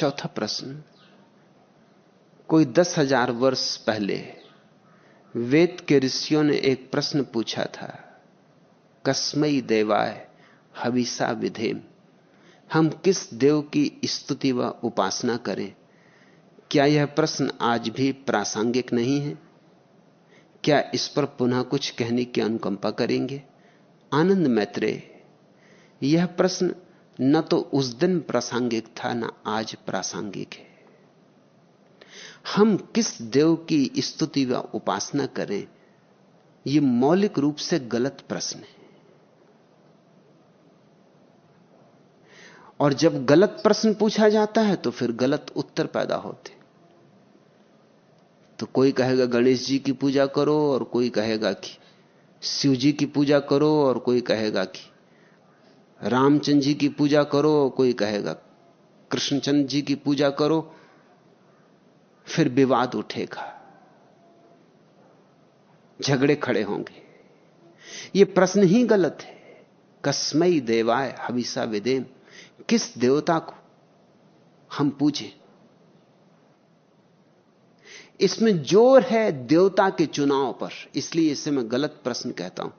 चौथा प्रश्न, कोई दस हज़ार वर्ष पहले वेद के ऋषियों ने एक प्रश्न पूछा था, कस्मई देवाय हविसा विधेम, हम किस देव की स्तुति व उपासना करें? क्या यह प्रश्न आज भी प्रासंगिक नहीं है? क्या इस पर पुनः कुछ कहने की अनुकंपा करेंगे? आनंद मैत्रे यह प्रश्न न तो उस दिन प्रासंगिक था, न आज प्रासंगिक है। हम किस देव की स्तुति व उपासना करें यह मौलिक रूप से गलत प्रश्न है। और जब गलत प्रश्न पूछा जाता है तो फिर गलत उत्तर पैदा होते। तो कोई कहेगा, गणेश जी की पूजा करो, और कोई कहेगा कि शिव जी की पूजा करो, और कोई कहेगा कि रामचंद्र जी की पूजा करो, कोई कहेगा कृष्णचंद जी की पूजा करो, फिर विवाद उठेगा। झगड़े खड़े होंगे। यह प्रश्न ही गलत है। कस्मई देवाय हविसा विदेम किस देवता को हम पूजें? इसमें ज़ोर है देवता के चुनाव पर, इसलिए इसे मैं गलत प्रश्न कहता हूँ।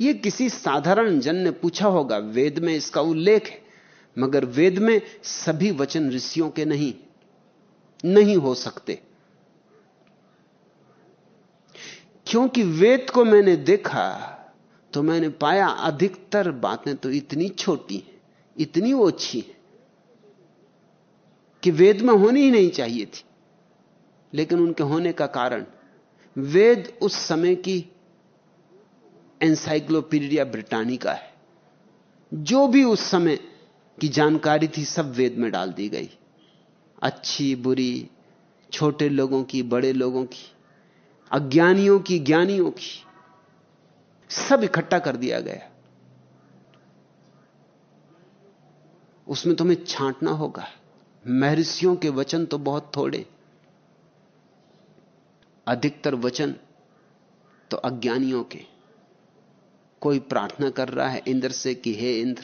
यह किसी साधारण जन ने पूछा होगा, वेद में इसका उल्लेख है, मगर वेद में सभी वचन ऋषियों के नहीं नहीं हो सकते। क्योंकि वेद को मैंने देखा तो मैंने पाया अधिकतर बातें तो इतनी छोटी हैं, इतनी ओछी हैं, कि वेद में होनी ही नहीं चाहिए थी। लेकिन उनके होने का कारण, वेद उस समय की एंसाइक्लोपीडिया ब्रिटानिका है। जो भी उस समय की जानकारी थी, सब वेद में डाल दी गई। अच्छी, बुरी, छोटे लोगों की, बड़े लोगों की, अज्ञानियों की, ज्ञानियों की, सब इकट्ठा कर दिया गया। उसमें तुम्हें छांटना होगा। महर्षियों के वचन तो बहुत थोड़े। अधिकतर वचन तो अज्ञानियों के। कोई प्रार्थना कर रहा है, इंद्र से कि हे इंद्र,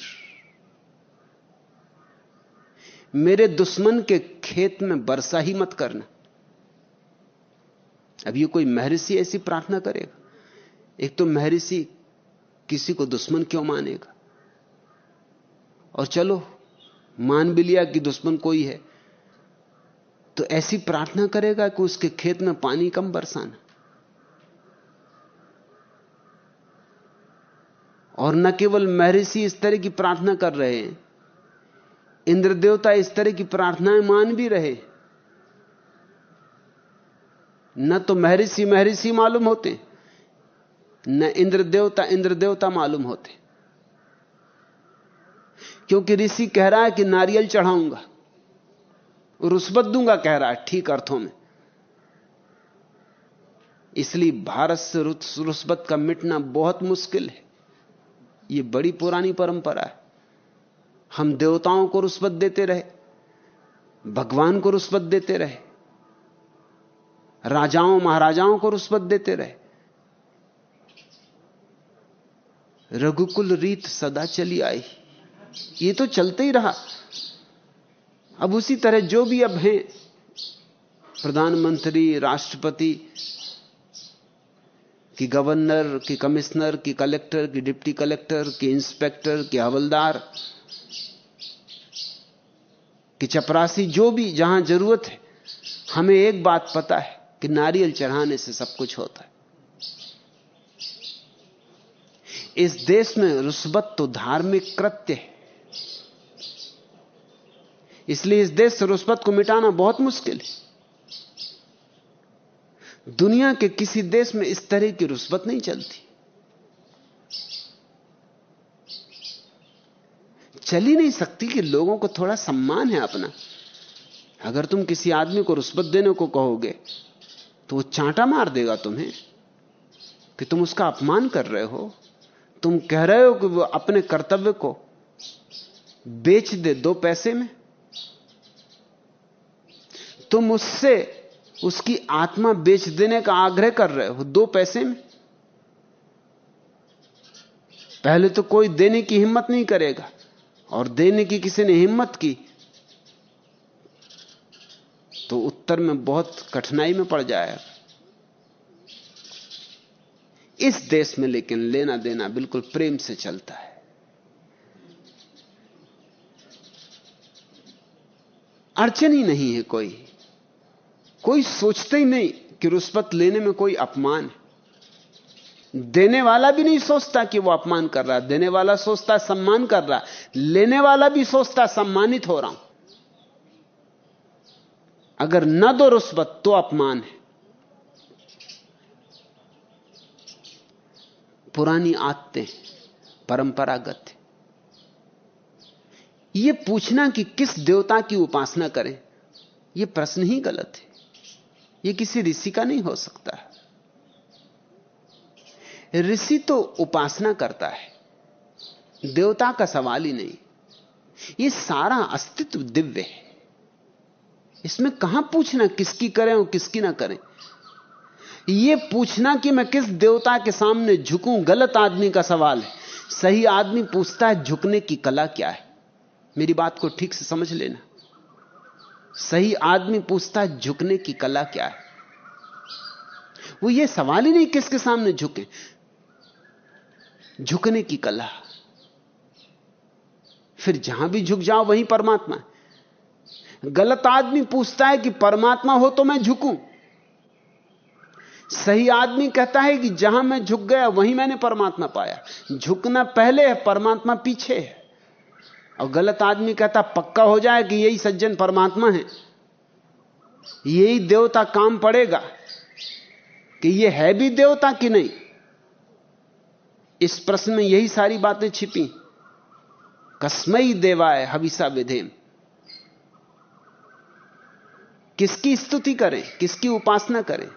मेरे दुश्मन के खेत में वर्षा ही मत करना। अब ये कोई महर्षि ऐसी प्रार्थना करेगा? एक तो महर्षि किसी को दुश्मन क्यों मानेगा? और चलो, मान भी लिया कि दुश्मन कोई है तो ऐसी प्रार्थना करेगा कि उसके खेत में पानी कम बरसाना। और न केवल महर्षि इस तरह की प्रार्थना कर रहे हैं इंद्र देवता इस तरह की प्रार्थनाएँ मान भी रहे। न तो महर्षि महर्षि मालूम होते, न इंद्र देवता इंद्र देवता मालूम होते। क्योंकि ऋषि कह रहा है कि नारियल चढ़ाऊँगा रुस्बत दूँगा कह रहा है, ठीक अर्थों में। इसलिए भारत से रुस्बत का मिटना बहुत मुश्किल है। यह बड़ी पुरानी परंपरा है। हम देवताओं को रुष्वत देते रहे, भगवान को रुष्वत देते रहे, राजाओं, महाराजाओं को रुस्बत देते रहे। रघुकुल रीत सदा चली आई। ये तो चलते ही रहा। अब उसी तरह जो भी अब हैं, प्रधानमंत्री, राष्ट्रपति की गवर्नर, की कमिश्नर, की कलेक्टर, की डिप्टी कलेक्टर, की इंस्पेक्टर, की हवलदार, की चपरासी, जो भी जहाँ ज़रूरत है, हमें एक बात पता है कि नारियल चढ़ाने से सब कुछ होता है। इस देश में रुस्बत तो धार्मिक कृत्य है। इसलिए इस देश से रुस्बत को मिटाना बहुत मुश्किल है। दुनिया के किसी देश में इस तरह की रुस्बत नहीं चलती। चल ही नहीं सकती कि लोगों को थोड़ा सम्मान है अपना। अगर तुम किसी आदमी को रुस्बत देने को कहोगे तो वो चांटा मार देगा तुम्हें कि तुम उसका अपमान कर रहे हो। तुम कह रहे हो कि वो अपने कर्तव्य को बेच दे दो पैसे में। तुम उससे उसकी आत्मा बेच देने का आग्रह कर रहे हो दो पैसे में। पहले तो कोई देने की हिम्मत नहीं करेगा। और देने की किसी ने हिम्मत की तो उत्तर में बहुत कठिनाई में पड़ जाएगा। इस देश में लेकिन लेना देना बिल्कुल प्रेम से चलता है। अड़चन ही नहीं है कोई। कोई सोचते ही नहीं कि रुष्वत लेने में कोई अपमान है। देने वाला भी नहीं सोचता कि वो अपमान कर रहा देने वाला सोचता सम्मान कर रहा लेने वाला भी सोचता सम्मानित हो रहा हूँ। अगर न दो रुस्बत तो अपमान है। पुरानी आदतें परंपरागत यह पूछना कि किस देवता की उपासना करें यह प्रश्न ही गलत है। यह किसी ऋषि का नहीं हो सकता ऋषि तो उपासना करता है, देवता का सवाल ही नहीं। यह सारा अस्तित्व दिव्य है। इसमें कहाँ पूछना किसकी करें और किसकी ना करें? यह पूछना कि मैं किस देवता के सामने झुकूं, गलत आदमी का सवाल है। सही आदमी पूछता है, झुकने की कला क्या है? मेरी बात को ठीक से समझ लेना। सही आदमी पूछता है, झुकने की कला क्या है? वो ये सवाल ही नहीं किसके सामने झुके। झुकने की कला। फिर जहाँ भी झुक जाओ, वहीं परमात्मा गलत आदमी पूछता है कि परमात्मा हो तो मैं झुकूं। सही आदमी कहता है कि जहाँ मैं झुक गया, वहीं मैंने परमात्मा पाया। झुकना पहले है, परमात्मा पीछे है। और गलत आदमी कहता, पक्का हो जाए कि यही सज्जन परमात्मा है। यही देवता काम पड़ेगा कि यह है भी देवता कि नहीं? इस प्रश्न में यही सारी बातें छिपी। कसमई देवाय हविसा विधेम। किसकी स्तुति करें, किसकी उपासना करें?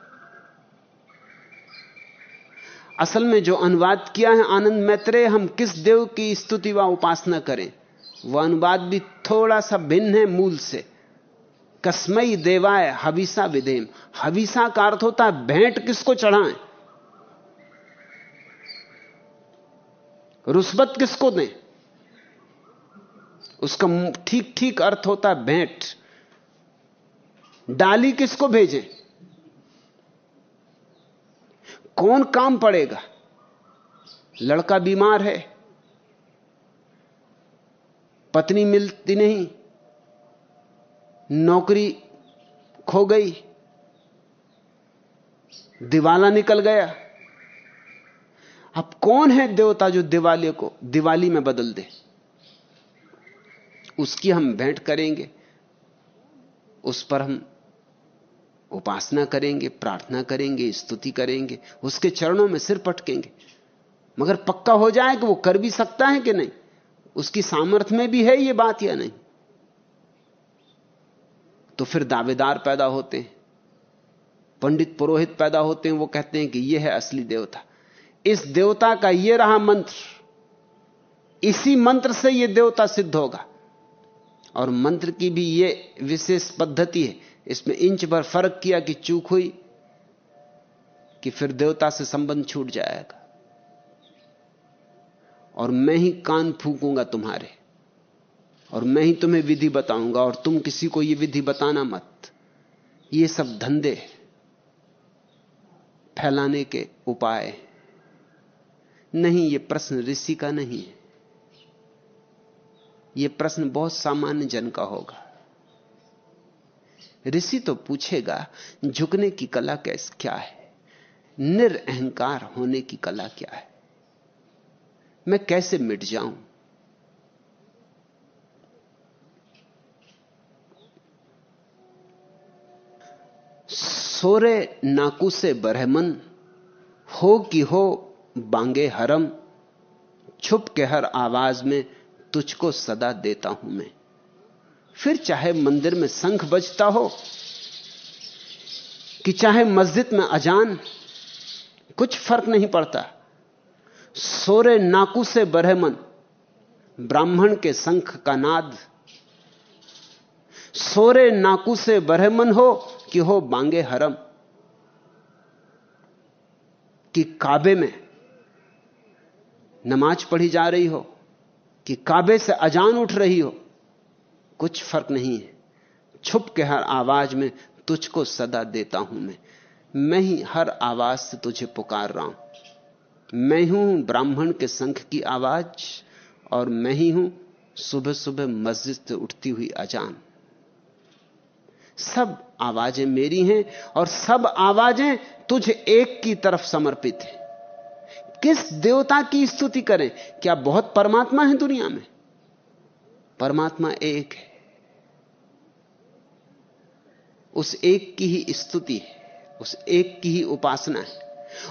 असल में जो अनुवाद किया है आनंद मैत्रेय, हम किस देव की स्तुति व उपासना करें? वह अनुवाद भी थोड़ा सा भिन्न है मूल से। कसमई देवाय हविसा विधेम हविसा का अर्थ होता है भेंट किसको चढ़ाएँ? रुस्बत किसको दें? उसका ठीक ठीक अर्थ होता है भेंट। डाली किसको भेजें? कौन काम पड़ेगा? लड़का बीमार है। पत्नी मिलती नहीं, नौकरी खो गई, दिवाला निकल गया। अब कौन है देवता जो दिवाली को, दिवाली में बदल दे? उसकी हम भेंट करेंगे, उस पर हम उपासना करेंगे, प्रार्थना करेंगे, स्तुति करेंगे, उसके चरणों में सिर पटकेंगे। मगर पक्का हो जाए कि वो कर भी सकता है कि नहीं? उसकी सामर्थ्य में भी है ये बात या नहीं? तो फिर दावेदार पैदा होते हैं। पंडित पुरोहित पैदा होते हैं, वो कहते हैं कि यह है असली देवता। इस देवता का यह रहा मंत्र। इसी मंत्र से यह देवता सिद्ध होगा। और मंत्र की भी यह विशेष पद्धति है। इसमें इंच भर फ़र्क किया कि चूक हुई कि फिर देवता से संबंध छूट जाएगा। और मैं ही कान फूकूँगा तुम्हारे। और मैं ही तुम्हें विधि बताऊँगा और तुम किसी को यह विधि बताना मत। ये सब धंधे फैलाने के उपाय। नहीं, ये प्रश्न ऋषि का नहीं है। यह प्रश्न बहुत सामान्य जन का होगा। ऋषि तो पूछेगा, झुकने की कला कैस, क्या है? निरअहकार होने की कला क्या है? मैं कैसे मिट जाऊँ? सोरे नाकू से बरहमन, हो कि हो बांगे हरम, छुप के हर आवाज़ में तुझको सदा देता हूँ मैं। फिर चाहे मंदिर में शंख बजता हो, कि चाहे मस्जिद में अजान, कुछ फ़र्क नहीं पड़ता। सोरे नाकू से बरह मन, ब्राह्मण के शंख का नाद। सोरे नाकू से बरहमन हो कि हो बांगे हरम, कि काबे में नमाज़ पढ़ी जा रही हो, कि काबे से अजान उठ रही हो, कुछ फ़र्क नहीं है। छुप के हर आवाज़ में तुझको सदा देता हूँ मैं। मैं ही हर आवाज़ से तुझे पुकार रहा हूँ। मैं हूँ ब्राह्मण के संख की आवाज़ और मैं ही हूँ सुबह सुबह मस्जिद से उठती हुई अजान। सब आवाज़ें मेरी हैं और सब आवाज़ें तुझे एक की तरफ़ समर्पित हैं। किस देवता की स्तुति करें? क्या बहुत परमात्मा है दुनिया में? परमात्मा एक है। उस एक की ही स्तुति है, उस एक की ही उपासना है।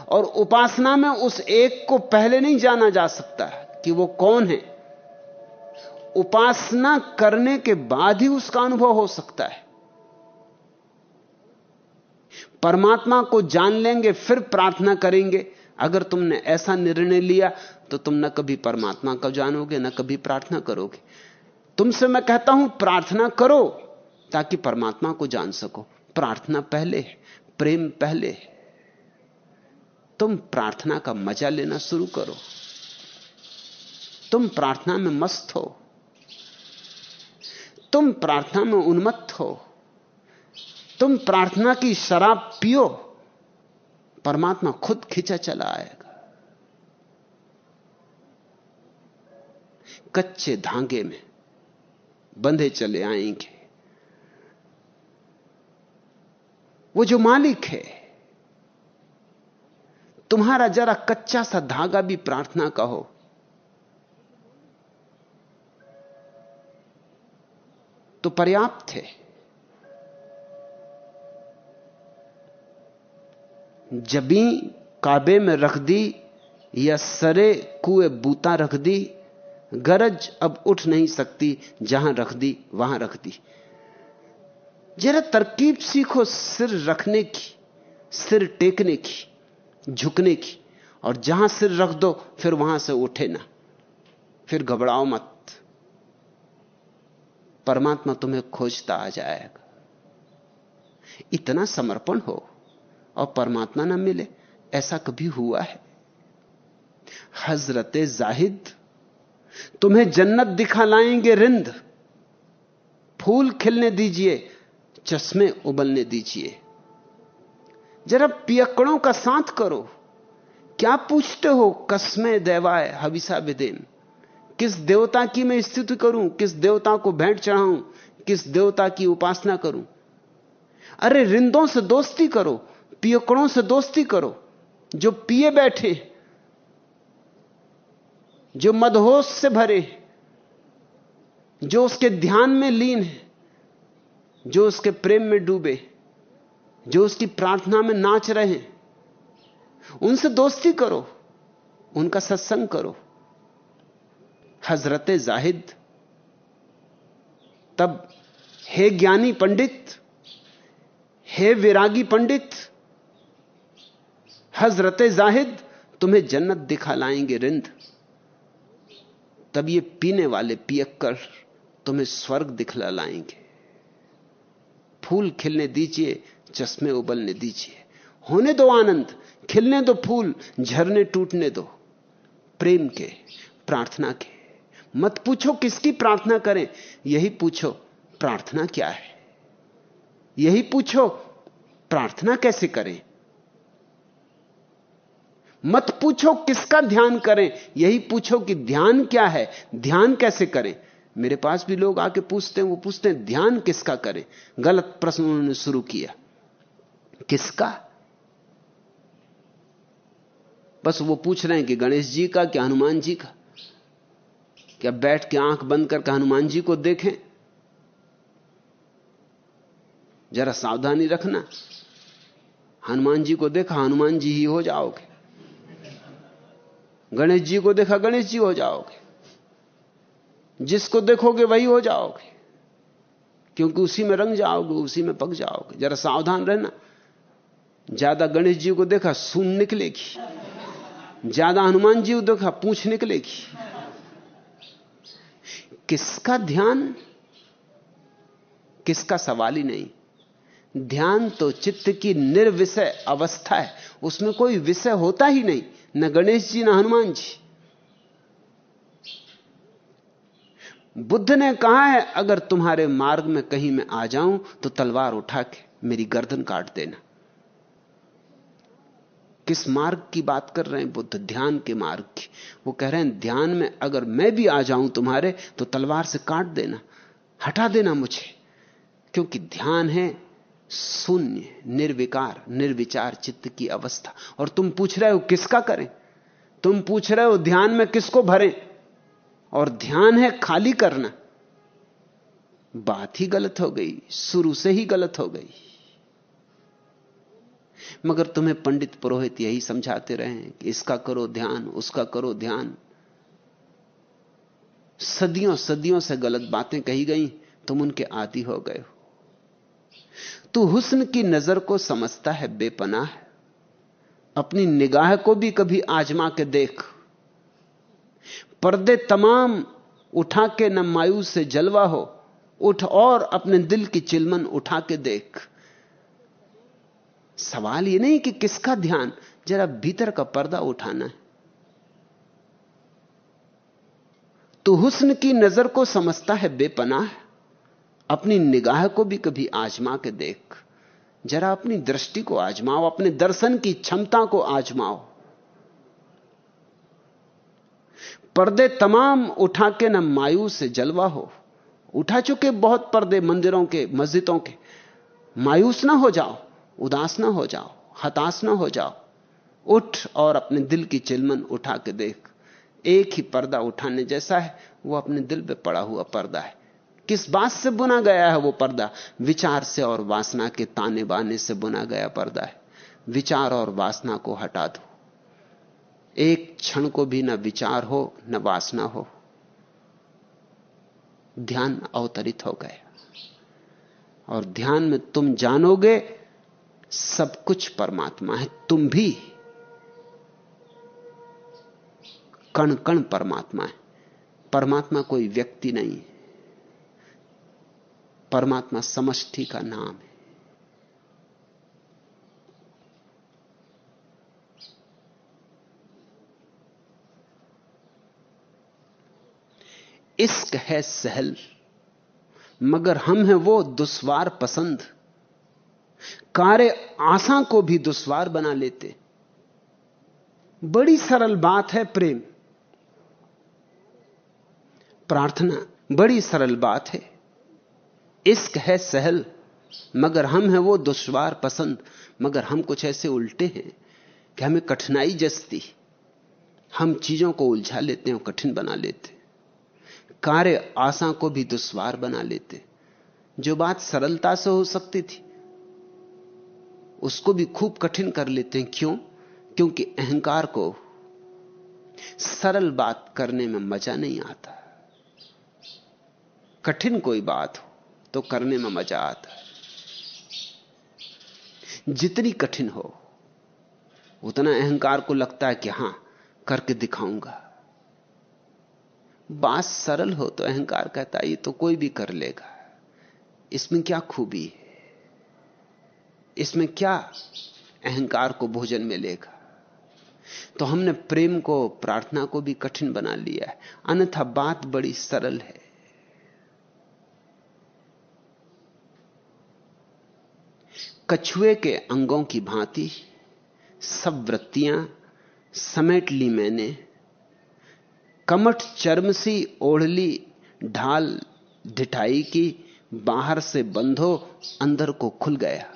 और उपासना में उस एक को पहले नहीं जाना जा सकता कि वो कौन है। उपासना करने के बाद ही उसका अनुभव हो सकता है। परमात्मा को जान लेंगे, फिर प्रार्थना करेंगे। अगर तुमने ऐसा निर्णय लिया तो तुम न कभी परमात्मा को जानोगे, न कभी प्रार्थना करोगे। तुमसे मैं कहता हूँ, प्रार्थना करो ताकि परमात्मा को जान सको। प्रार्थना पहले है, प्रेम पहले है। तुम प्रार्थना का मज़ा लेना शुरू करो। तुम प्रार्थना में मस्त हो। तुम प्रार्थना में उन्मत्त हो। तुम प्रार्थना की शराब पियो। परमात्मा खुद खिंचा चला आएगा। कच्चे धागे में बंधे चले आएँगे। वो जो मालिक है तुम्हारा जरा कच्चा सा धागा भी प्रार्थना का हो तो पर्याप्त है। जबी काबे में रख दी या सरे कुए बूता रख दी, गरज अब उठ नहीं सकती, जहाँ रख दी, वहाँ रख दी। जरा तरकीब सीखो सिर रखने की, सिर टेकने की। झुकने की। और जहाँ सिर रख दो, फिर वहाँ से उठे ना। फिर घबराओ मत। परमात्मा तुम्हें खोजता आ जाएगा। इतना समर्पण हो और परमात्मा ना मिले, ऐसा कभी हुआ है? हज़रत जाहिद, तुम्हें जन्नत दिखा लाएँगे रिंद। फूल खिलने दीजिए, चश्मे उबलने दीजिए। जरा पियकड़ों का साथ करो। क्या पूछते हो कस्मे देवाय हविसा विदेन? किस देवता की मैं स्थिति करूँ? किस देवता को भेंट चढ़ाऊं? किस देवता की उपासना करूँ? अरे, रिंदों से दोस्ती करो पियकड़ों से दोस्ती करो। जो पिए बैठे, जो मदहोश से भरे, जो उसके ध्यान में लीन है, जो उसके प्रेम में डूबे जो उसकी प्रार्थना में नाच रहे हैं, उनसे दोस्ती करो, उनका सत्संग करो। हज़रत जाहिद, तब हे ज्ञानी पंडित, हे विरागी पंडित, हज़रत जाहिद तुम्हें जन्नत दिखा लाएँगे रिंद। तब ये पीने वाले पियक्कर तुम्हें स्वर्ग दिखला लाएँगे। फूल खिलने दीजिए चश्मे उबलने दीजिए। होने दो आनंद, खिलने दो फूल, झरने टूटने दो। प्रेम के, प्रार्थना के। मत पूछो किसकी प्रार्थना करें, यही पूछो, प्रार्थना क्या है? यही पूछो, प्रार्थना कैसे करें? मत पूछो किसका ध्यान करें, यही पूछो कि ध्यान क्या है, ध्यान कैसे करें? मेरे पास भी लोग आके पूछते हैं, वो पूछते हैं, ध्यान किसका करें? गलत प्रश्न उन्होंने शुरू किया। किसका? बस वो पूछ रहे हैं कि गणेश जी का, क्या हनुमान जी का? क्या बैठ के आँख बंद करके हनुमान जी को देखें? जरा सावधानी रखना। हनुमान जी को देखा, हनुमान जी ही हो जाओगे। गणेश जी को देखा, गणेश जी हो जाओगे। जिसको देखोगे वही हो जाओगे। क्योंकि उसी में रंग जाओगे, उसी में पक जाओगे। जरा सावधान रहना। ज़्यादा गणेश जी को देखा, सुन निकलेगी। ज़्यादा हनुमान जी को देखा, पूछ निकलेगी। किसका ध्यान? किसका सवाल ही नहीं। ध्यान तो चित्त की निर्विषय अवस्था है। उसमें कोई विषय होता ही नहीं, न गणेश जी, न हनुमान जी। बुद्ध ने कहा है, अगर तुम्हारे मार्ग में कहीं मैं आ जाऊँ तो तलवार उठा के मेरी गर्दन काट देना। किस मार्ग की बात कर रहे हैं? बुद्ध ध्यान के मार्ग की। वो कह रहे हैं, ध्यान में अगर मैं भी आ जाऊँ तुम्हारे तो तलवार से काट देना, हटा देना मुझे। क्योंकि ध्यान है शून्य, निर्विकार, निर्विचार चित्त की अवस्था। और तुम पूछ रहे हो, किसका करें? तुम पूछ रहे हो, ध्यान में किसको भरें? और ध्यान है खाली करना। बात ही गलत हो गई, शुरू से ही गलत हो गई। मगर तुम्हें पंडित पुरोहित यही समझाते रहे कि इसका करो ध्यान, उसका करो ध्यान। सदियों सदियों से गलत बातें कही गई, तुम उनके आदि हो गए हो। तू हुस्न की नज़र को समझता है, बेपनाह अपनी निगाह को भी कभी आजमा के देख। पर्दे तमाम उठा के न मायूस से जलवा हो, उठ और अपने दिल की चिलमन उठा के देख। सवाल यह नहीं कि किसका ध्यान, जरा भीतर का पर्दा उठाना है। तो हुस्न की नज़र को समझता है बेपनाह, अपनी निगाह को भी कभी आजमा के देख। जरा अपनी दृष्टि को आजमाओ, अपने दर्शन की क्षमता को आजमाओ। पर्दे तमाम उठा के न मायूस से जलवा हो। उठा चुके बहुत पर्दे मंदिरों के, मस्जिदों के। मायूस ना हो जाओ। उदास ना हो जाओ, हताश ना हो जाओ। उठ और अपने दिल की चिलमन उठा के देख। एक ही पर्दा उठाने जैसा है, वो अपने दिल पे पड़ा हुआ पर्दा है। किस बात से बुना गया है वो पर्दा? विचार से और वासना के ताने बाने से बुना गया पर्दा है। विचार और वासना को हटा दो। एक क्षण को भी ना विचार हो, न वासना हो। ध्यान अवतरित हो गया। और ध्यान में तुम जानोगे सब कुछ परमात्मा है, तुम भी कण कण परमात्मा है। परमात्मा कोई व्यक्ति नहीं है परमात्मा समष्टि का नाम है। इश्क है सहल, मगर हम हैं वो दुश्वार पसंद। कार्य आशा को भी दुश्वार बना लेते। बड़ी सरल बात है प्रेम। प्रार्थना बड़ी सरल बात है। इश्क है सहल, मगर हम हैं वो दुश्वार पसंद, मगर हम कुछ ऐसे उल्टे हैं कि हमें कठिनाई जसती। हम चीज़ों को उलझा लेते हैं कठिन बना लेते। कार्य आशा को भी दुश्वार बना लेते। जो बात सरलता से हो सकती थी उसको भी खूब कठिन कर लेते हैं। क्यों? क्योंकि अहंकार को सरल बात करने में मज़ा नहीं आता। कठिन कोई बात हो तो करने में मज़ा आता है। जितनी कठिन हो, उतना अहंकार को लगता है कि हाँ, करके दिखाऊँगा। बात सरल हो तो अहंकार कहता है, ये तो कोई भी कर लेगा। इसमें क्या खूबी है? इसमें क्या अहंकार को भोजन मिलेगा तो हमने प्रेम को, प्रार्थना को भी कठिन बना लिया है। अन्यथा बात बड़ी सरल है। कछुए के अंगों की भांति सब वृत्तियाँ समेट ली मैंने। कमठ चर्म सी ओढ़ली ढाल ढिठाई की बाहर से बंधो अंदर को खुल गया।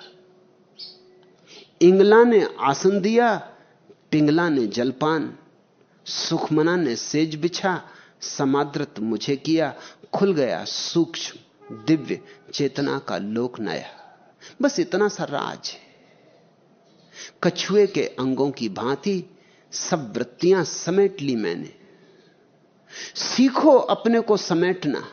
इंगला ने आसन दिया पिंगला ने जलपान, सुखमना ने सेज बिछा, समाद्रत मुझे किया, खुल गया सूक्ष्म, दिव्य चेतना का लोक नया। बस इतना सा राज है। कछुए के अंगों की भांति सब वृत्तियाँ समेट ली मैंने। सीखो अपने को समेटना।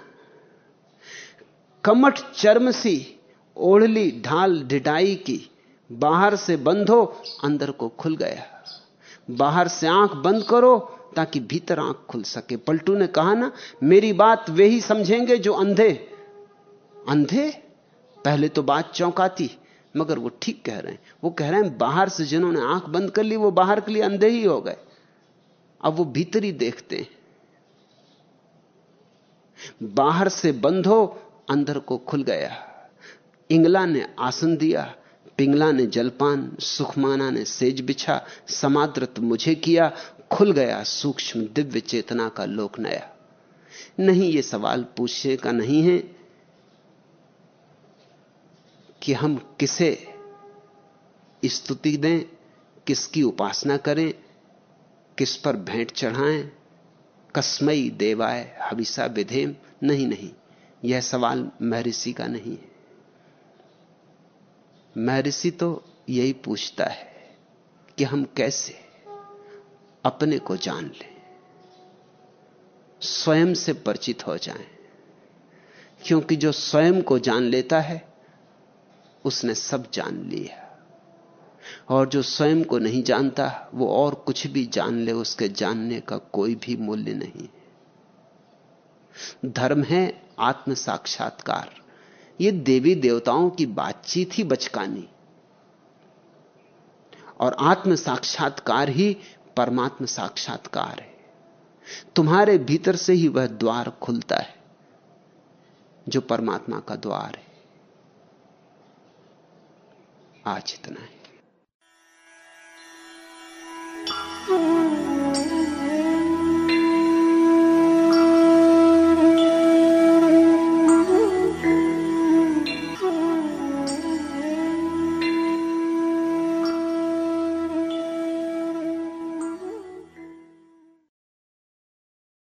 कमठ चर्म सी ओढ़ली ढाल ढिडाई की। बाहर से बंद हो, अंदर को खुल गया। बाहर से आँख बंद करो ताकि भीतर आँख खुल सके। पलटू ने कहा ना, मेरी बात वे ही समझेंगे जो अंधे। अंधे? पहले तो बात चौंकाती, मगर वो ठीक कह रहे हैं। वो कह रहे हैं, बाहर से जिन्होंने आँख बंद कर ली, वो बाहर के लिए अंधे ही हो गए। अब वो भीतर ही देखते हैं। बाहर से बंद हो, अंदर को खुल गया। इंगला ने आसन दिया पिंगला ने जलपान, सुखमाना ने सेज बिछा, समाद्रत मुझे किया, खुल गया सूक्ष्म दिव्य चेतना का लोक नया। नहीं ये सवाल पूछने का नहीं है कि हम किसे स्तुति दें, किसकी उपासना करें, किस पर भेंट चढ़ाएँ, कस्मई देवाय हविसा विधेम। नहीं नहीं, यह सवाल महर्षि का नहीं है। महर्षि तो यही पूछता है कि हम कैसे अपने को जान लें, स्वयं से परिचित हो जाएँ। क्योंकि जो स्वयं को जान लेता है, उसने सब जान लिया। और जो स्वयं को नहीं जानता, वो और कुछ भी जान ले, उसके जानने का कोई भी मूल्य नहीं धर्म है आत्म साक्षात्कार। ये देवी देवताओं की बातचीत ही बचकानी। और आत्म साक्षात्कार ही परमात्म साक्षात्कार है। तुम्हारे भीतर से ही वह द्वार खुलता है, जो परमात्मा का द्वार है। आज इतना है।